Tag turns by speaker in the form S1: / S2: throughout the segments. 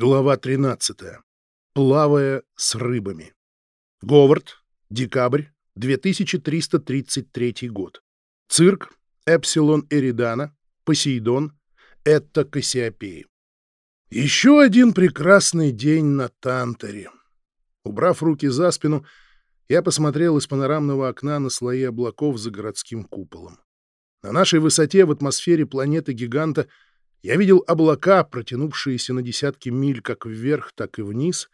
S1: Глава 13. Плавая с рыбами. Говард. Декабрь. 2333 год. Цирк. Эпсилон Эридана. Посейдон. Этта Кассиопеи. Еще один прекрасный день на Тантере. Убрав руки за спину, я посмотрел из панорамного окна на слои облаков за городским куполом. На нашей высоте в атмосфере планеты-гиганта я видел облака, протянувшиеся на десятки миль как вверх, так и вниз,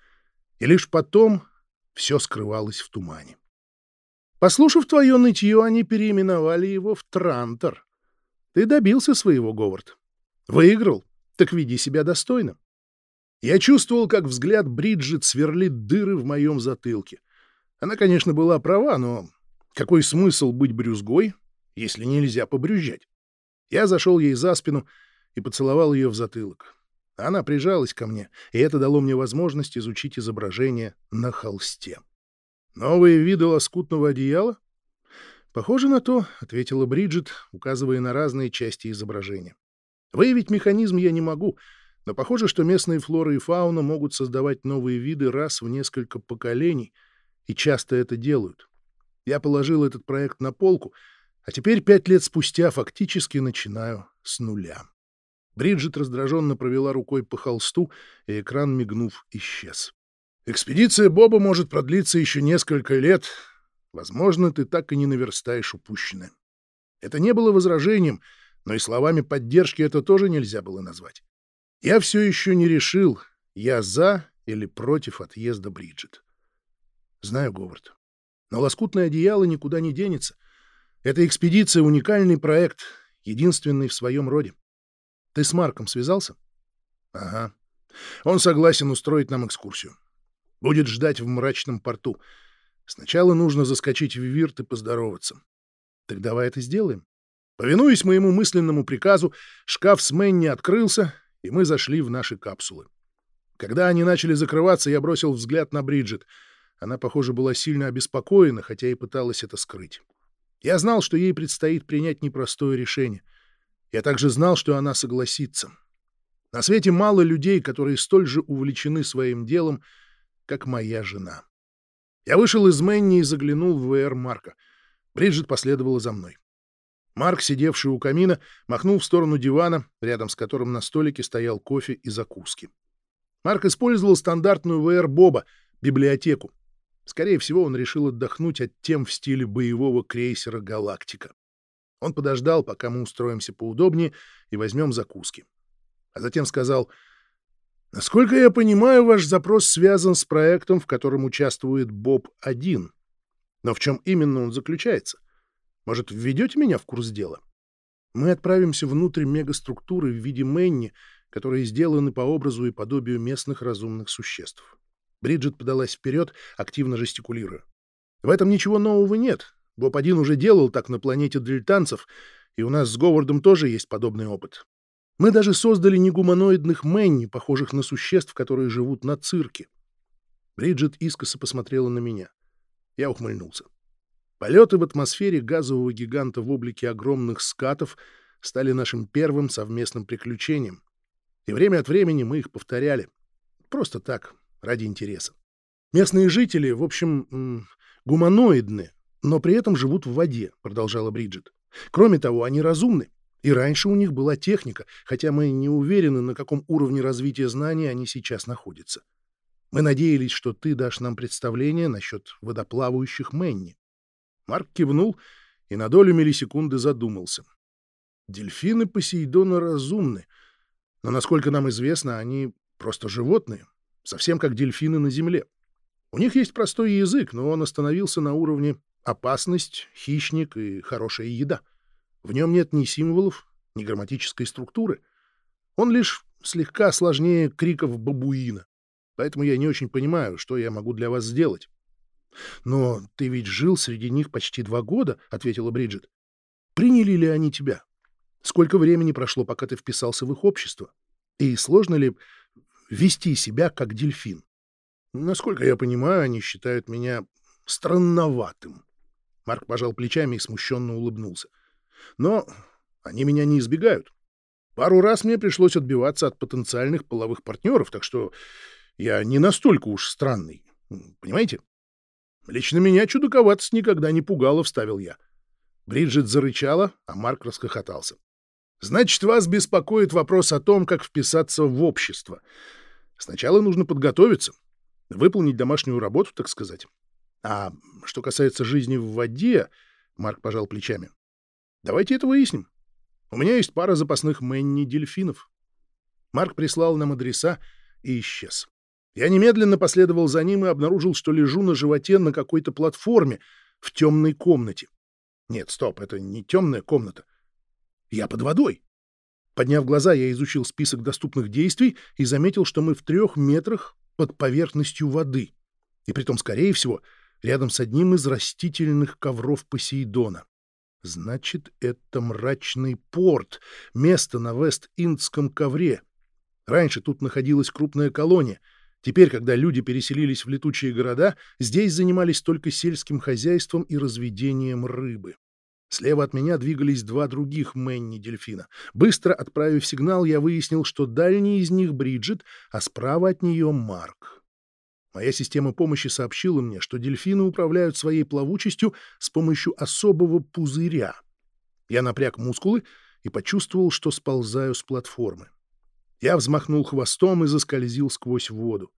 S1: и лишь потом все скрывалось в тумане. Послушав твое нытье, они переименовали его в Трантор. Ты добился своего, Говард. Выиграл, так веди себя достойно. Я чувствовал, как взгляд Бриджит сверлит дыры в моем затылке. Она, конечно, была права, но какой смысл быть брюзгой, если нельзя побрюзжать? Я зашел ей за спину и поцеловал ее в затылок. Она прижалась ко мне, и это дало мне возможность изучить изображение на холсте. «Новые виды лоскутного одеяла?» «Похоже на то», — ответила Бриджит, указывая на разные части изображения. «Выявить механизм я не могу, но похоже, что местные флора и фауна могут создавать новые виды раз в несколько поколений — и часто это делают. Я положил этот проект на полку, а теперь пять лет спустя фактически начинаю с нуля. Бриджит раздраженно провела рукой по холсту, и экран, мигнув, исчез. «Экспедиция Боба может продлиться еще несколько лет. Возможно, ты так и не наверстаешь упущенное». Это не было возражением, но и словами поддержки это тоже нельзя было назвать. Я все еще не решил, я за или против отъезда Бриджит. Знаю, Говард. Но лоскутное одеяло никуда не денется. Эта экспедиция — уникальный проект, единственный в своем роде. Ты с Марком связался? Ага. Он согласен устроить нам экскурсию. Будет ждать в мрачном порту. Сначала нужно заскочить в Вивирт и поздороваться. Так давай это сделаем. Повинуясь моему мысленному приказу, шкаф с Мэнни открылся, и мы зашли в наши капсулы. Когда они начали закрываться, я бросил взгляд на Бриджит — она, похоже, была сильно обеспокоена, хотя и пыталась это скрыть. Я знал, что ей предстоит принять непростое решение. Я также знал, что она согласится. На свете мало людей, которые столь же увлечены своим делом, как моя жена. Я вышел из Мэнни и заглянул в ВР Марка. Бриджит последовала за мной. Марк, сидевший у камина, махнул в сторону дивана, рядом с которым на столике стоял кофе и закуски. Марк использовал стандартную ВР Боба — библиотеку. Скорее всего, он решил отдохнуть от тем в стиле боевого крейсера «Галактика». Он подождал, пока мы устроимся поудобнее и возьмем закуски. А затем сказал, «Насколько я понимаю, ваш запрос связан с проектом, в котором участвует Боб-1. Но в чем именно он заключается? Может, введете меня в курс дела? Мы отправимся внутрь мегаструктуры в виде Мэнни, которые сделаны по образу и подобию местных разумных существ. Бриджит подалась вперед, активно жестикулируя. В этом ничего нового нет. Боб-1 уже делал так на планете дельтанцев, и у нас с Говардом тоже есть подобный опыт. Мы даже создали негуманоидных Мэнни, похожих на существ, которые живут на цирке. Бриджит искоса посмотрела на меня. Я ухмыльнулся. Полеты в атмосфере газового гиганта в облике огромных скатов стали нашим первым совместным приключением. И время от времени мы их повторяли. Просто так, ради интереса. Местные жители, в общем, гуманоидны, но при этом живут в воде, продолжала Бриджит. Кроме того, они разумны. И раньше у них была техника, хотя мы не уверены, на каком уровне развития знаний они сейчас находятся. Мы надеялись, что ты дашь нам представление насчет водоплавающих Мэнни. Марк кивнул и на долю миллисекунды задумался. Дельфины Посейдона разумны, но, насколько нам известно, они просто животные совсем как дельфины на Земле. У них есть простой язык, но он остановился на уровне опасность, хищник и хорошая еда. В нем нет ни символов, ни грамматической структуры. Он лишь слегка сложнее криков бабуина. Поэтому я не очень понимаю, что я могу для вас сделать. — Но ты ведь жил среди них почти два года, — ответила Бриджит. — Приняли ли они тебя? Сколько времени прошло, пока ты вписался в их общество? И сложно ли вести себя как дельфин. Насколько я понимаю, они считают меня странноватым. Марк пожал плечами и смущенно улыбнулся. Но они меня не избегают. Пару раз мне пришлось отбиваться от потенциальных половых партнеров, так что я не настолько уж странный. Понимаете? Лично меня чудаковатость никогда не пугала, вставил я. Бриджит зарычала, а Марк расхохотался. Значит, вас беспокоит вопрос о том, как вписаться в общество. Сначала нужно подготовиться, выполнить домашнюю работу, так сказать. А что касается жизни в воде, Марк пожал плечами. Давайте это выясним. У меня есть пара запасных Мэнни-дельфинов. Марк прислал нам адреса и исчез. Я немедленно последовал за ним и обнаружил, что лежу на животе на какой-то платформе в темной комнате. Нет, стоп, это не темная комната. Я под водой. Подняв глаза, я изучил список доступных действий и заметил, что мы в трех метрах под поверхностью воды. И притом, скорее всего, рядом с одним из растительных ковров Посейдона. Значит, это мрачный порт, место на Вест-Индском ковре. Раньше тут находилась крупная колония. Теперь, когда люди переселились в летучие города, здесь занимались только сельским хозяйством и разведением рыбы. Слева от меня двигались два других Мэнни-дельфина. Быстро отправив сигнал, я выяснил, что дальний из них Бриджит, а справа от нее Марк. Моя система помощи сообщила мне, что дельфины управляют своей плавучестью с помощью особого пузыря. Я напряг мускулы и почувствовал, что сползаю с платформы. Я взмахнул хвостом и заскользил сквозь воду.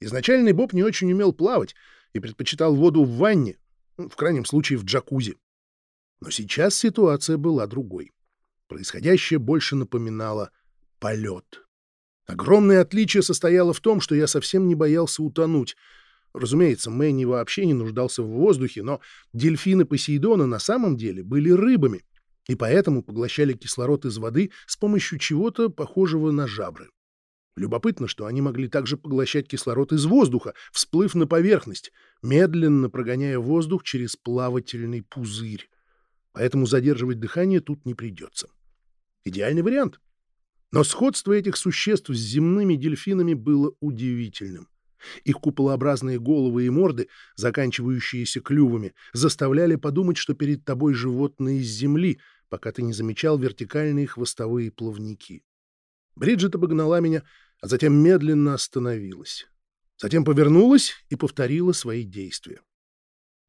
S1: Изначальный Боб не очень умел плавать и предпочитал воду в ванне, ну, в крайнем случае в джакузи. Но сейчас ситуация была другой. Происходящее больше напоминало полет. Огромное отличие состояло в том, что я совсем не боялся утонуть. Разумеется, Мэнни вообще не нуждался в воздухе, но дельфины Посейдона на самом деле были рыбами, и поэтому поглощали кислород из воды с помощью чего-то похожего на жабры. Любопытно, что они могли также поглощать кислород из воздуха, всплыв на поверхность, медленно прогоняя воздух через плавательный пузырь. Поэтому задерживать дыхание тут не придется. Идеальный вариант — но сходство этих существ с земными дельфинами было удивительным. Их куполообразные головы и морды, заканчивающиеся клювами, заставляли подумать, что перед тобой животные из земли, пока ты не замечал вертикальные хвостовые плавники. Бриджит обогнала меня, а затем медленно остановилась. Затем повернулась и повторила свои действия.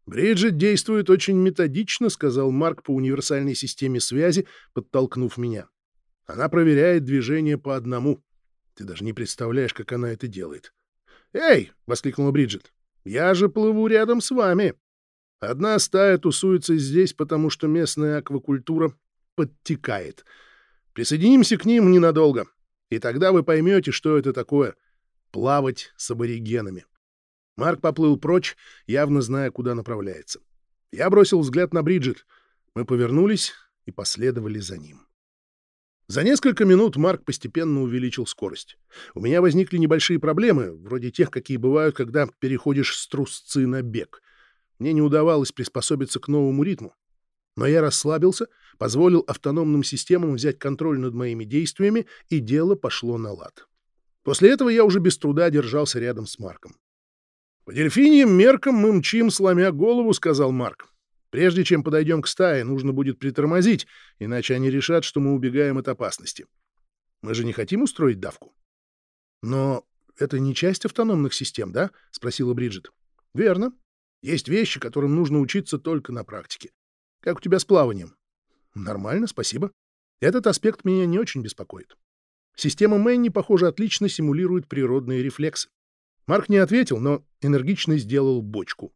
S1: «Бриджит действует очень методично», — сказал Марк по универсальной системе связи, подтолкнув меня. Она проверяет движение по одному. Ты даже не представляешь, как она это делает. «Эй!» — воскликнула Бриджит. «Я же плыву рядом с вами. Одна стая тусуется здесь, потому что местная аквакультура подтекает. Присоединимся к ним ненадолго, и тогда вы поймете, что это такое — плавать с аборигенами». Марк поплыл прочь, явно зная, куда направляется. Я бросил взгляд на Бриджит. Мы повернулись и последовали за ним. За несколько минут Марк постепенно увеличил скорость. У меня возникли небольшие проблемы, вроде тех, какие бывают, когда переходишь с трусцы на бег. Мне не удавалось приспособиться к новому ритму. Но я расслабился, позволил автономным системам взять контроль над моими действиями, и дело пошло на лад. После этого я уже без труда держался рядом с Марком. «По дельфиньим меркам мы мчим, сломя голову», — сказал Марк. Прежде чем подойдем к стае, нужно будет притормозить, иначе они решат, что мы убегаем от опасности. Мы же не хотим устроить давку. Но это не часть автономных систем, да? спросила Бриджит. Верно. Есть вещи, которым нужно учиться только на практике. Как у тебя с плаванием? Нормально, спасибо. Этот аспект меня не очень беспокоит. Система Мэнни, похоже, отлично симулирует природные рефлексы. Марк не ответил, но энергично сделал бочку.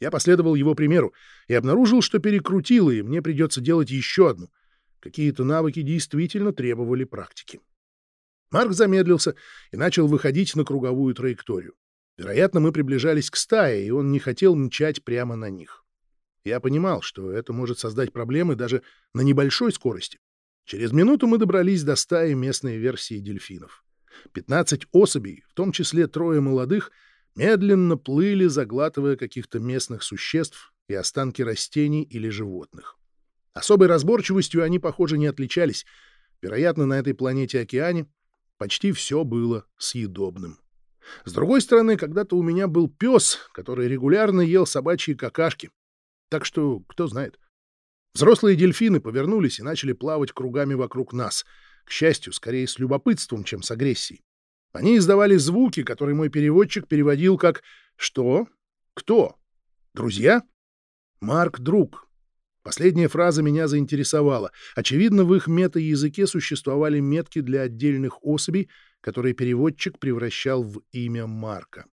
S1: Я последовал его примеру и обнаружил, что перекрутил, и мне придется делать еще одну. Какие-то навыки действительно требовали практики. Марк замедлился и начал выходить на круговую траекторию. Вероятно, мы приближались к стае, и он не хотел мчать прямо на них. Я понимал, что это может создать проблемы даже на небольшой скорости. Через минуту мы добрались до стаи местной версии дельфинов. 15 особей, в том числе трое молодых — медленно плыли, заглатывая каких-то местных существ и останки растений или животных. Особой разборчивостью они, похоже, не отличались. Вероятно, на этой планете-океане почти все было съедобным. С другой стороны, когда-то у меня был пес, который регулярно ел собачьи какашки. Так что, кто знает. Взрослые дельфины повернулись и начали плавать кругами вокруг нас. К счастью, скорее с любопытством, чем с агрессией. Они издавали звуки, которые мой переводчик переводил как «Что? Кто? Друзья?» «Марк — друг». Последняя фраза меня заинтересовала. Очевидно, в их мета-языке существовали метки для отдельных особей, которые переводчик превращал в имя Марка.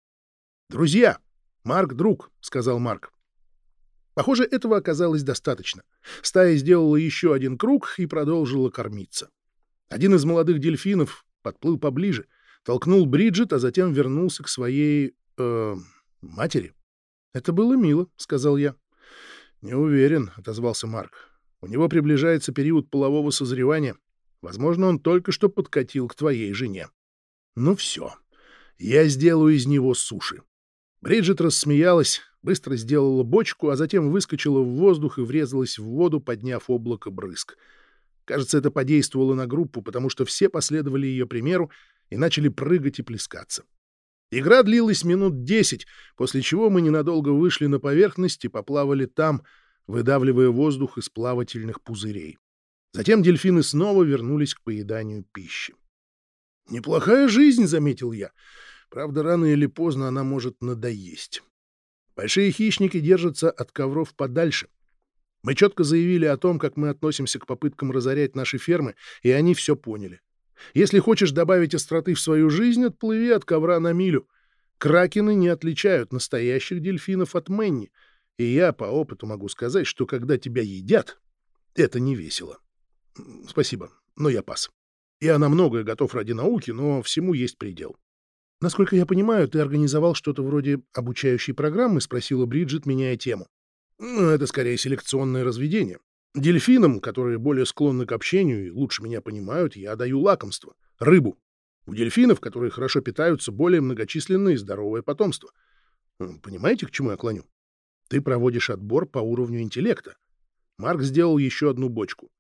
S1: «Друзья! Марк — друг», — сказал Марк. Похоже, этого оказалось достаточно. Стая сделала еще один круг и продолжила кормиться. Один из молодых дельфинов подплыл поближе, толкнул Бриджит, а затем вернулся к своей... Э, матери. «Это было мило», — сказал я. «Не уверен», — отозвался Марк. «У него приближается период полового созревания. Возможно, он только что подкатил к твоей жене». «Ну все. Я сделаю из него суши». Бриджит рассмеялась, быстро сделала бочку, а затем выскочила в воздух и врезалась в воду, подняв облако брызг. Кажется, это подействовало на группу, потому что все последовали ее примеру и начали прыгать и плескаться. Игра длилась минут десять, после чего мы ненадолго вышли на поверхность и поплавали там, выдавливая воздух из плавательных пузырей. Затем дельфины снова вернулись к поеданию пищи. «Неплохая жизнь», — заметил я. Правда, рано или поздно она может надоесть. Большие хищники держатся от ковров подальше. Мы четко заявили о том, как мы относимся к попыткам разорять наши фермы, и они все поняли. Если хочешь добавить остроты в свою жизнь, отплыви от ковра на милю. Кракены не отличают настоящих дельфинов от Мэнни, и я по опыту могу сказать, что когда тебя едят, это не весело. Спасибо, но я пас. Я на многое готов ради науки, но всему есть предел. Насколько я понимаю, ты организовал что-то вроде обучающей программы, спросила Бриджит, меняя тему. Ну, это скорее селекционное разведение. Дельфинам, которые более склонны к общению и лучше меня понимают, я даю лакомство — рыбу. У дельфинов, которые хорошо питаются, более многочисленное и здоровое потомство. Понимаете, к чему я клоню? Ты проводишь отбор по уровню интеллекта. Марк сделал еще одну бочку.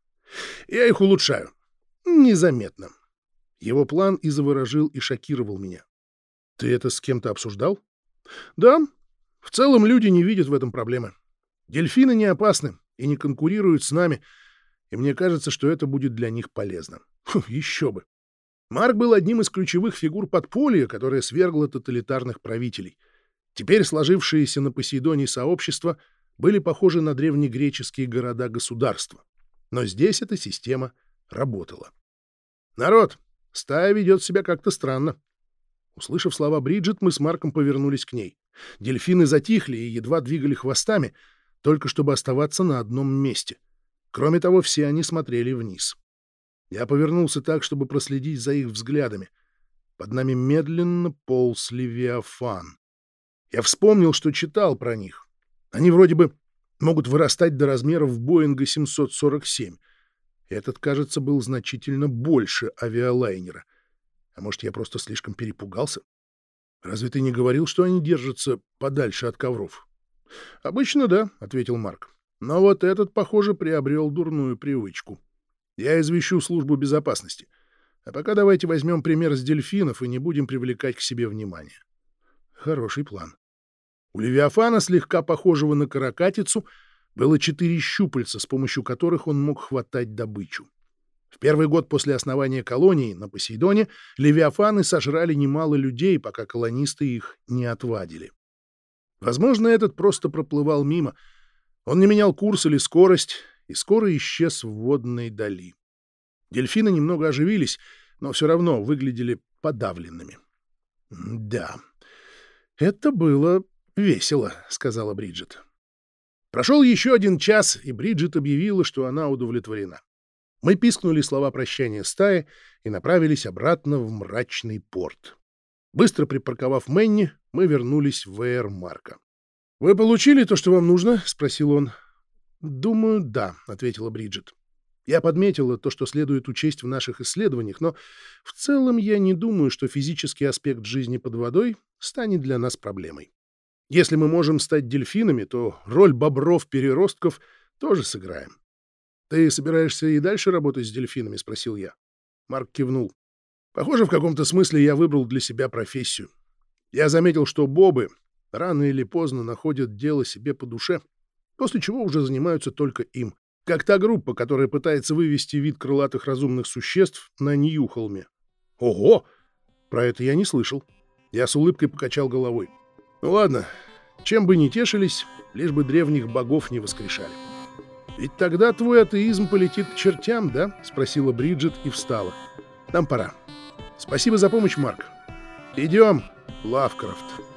S1: Я их улучшаю. Незаметно. Его план и заворожил, и шокировал меня. Ты это с кем-то обсуждал? Да. В целом люди не видят в этом проблемы. Дельфины не опасны и не конкурируют с нами, и мне кажется, что это будет для них полезно. Фу, еще бы. Марк был одним из ключевых фигур подполья, которое свергло тоталитарных правителей. Теперь сложившиеся на Посейдоне сообщества были похожи на древнегреческие города-государства. Но здесь эта система работала. «Народ, стая ведет себя как-то странно». Услышав слова Бриджит, мы с Марком повернулись к ней. Дельфины затихли и едва двигали хвостами — только чтобы оставаться на одном месте. Кроме того, все они смотрели вниз. Я повернулся так, чтобы проследить за их взглядами. Под нами медленно полз Левиафан. Я вспомнил, что читал про них. Они вроде бы могут вырастать до размеров Боинга 747. Этот, кажется, был значительно больше авиалайнера. А может, я просто слишком перепугался? Разве ты не говорил, что они держатся подальше от ковров? «Обычно да», — ответил Марк. «Но вот этот, похоже, приобрел дурную привычку. Я извещу службу безопасности. А пока давайте возьмем пример с дельфинов и не будем привлекать к себе внимание». Хороший план. У Левиафана, слегка похожего на каракатицу, было четыре щупальца, с помощью которых он мог хватать добычу. В первый год после основания колонии на Посейдоне левиафаны сожрали немало людей, пока колонисты их не отвадили. Возможно, этот просто проплывал мимо. Он не менял курс или скорость, и скоро исчез в водной дали. Дельфины немного оживились, но все равно выглядели подавленными. «Да, это было весело», — сказала Бриджит. Прошел еще один час, и Бриджит объявила, что она удовлетворена. Мы пискнули слова прощания стаи и направились обратно в мрачный порт. Быстро припарковав Мэнни, мы вернулись в ВР Марка. «Вы получили то, что вам нужно?» — спросил он. «Думаю, да», — ответила Бриджит. «Я подметила то, что следует учесть в наших исследованиях, но в целом я не думаю, что физический аспект жизни под водой станет для нас проблемой. Если мы можем стать дельфинами, то роль бобров-переростков тоже сыграем». «Ты собираешься и дальше работать с дельфинами?» — спросил я. Марк кивнул. «Похоже, в каком-то смысле я выбрал для себя профессию. Я заметил, что бобы рано или поздно находят дело себе по душе, после чего уже занимаются только им. Как та группа, которая пытается вывести вид крылатых разумных существ на Ньюхолме. Ого! Про это я не слышал. Я с улыбкой покачал головой. Ну ладно, чем бы ни тешились, лишь бы древних богов не воскрешали. «Ведь тогда твой атеизм полетит к чертям, да?» — спросила Бриджит и встала. «Нам пора. Спасибо за помощь, Марк. Идем, Лавкрафт».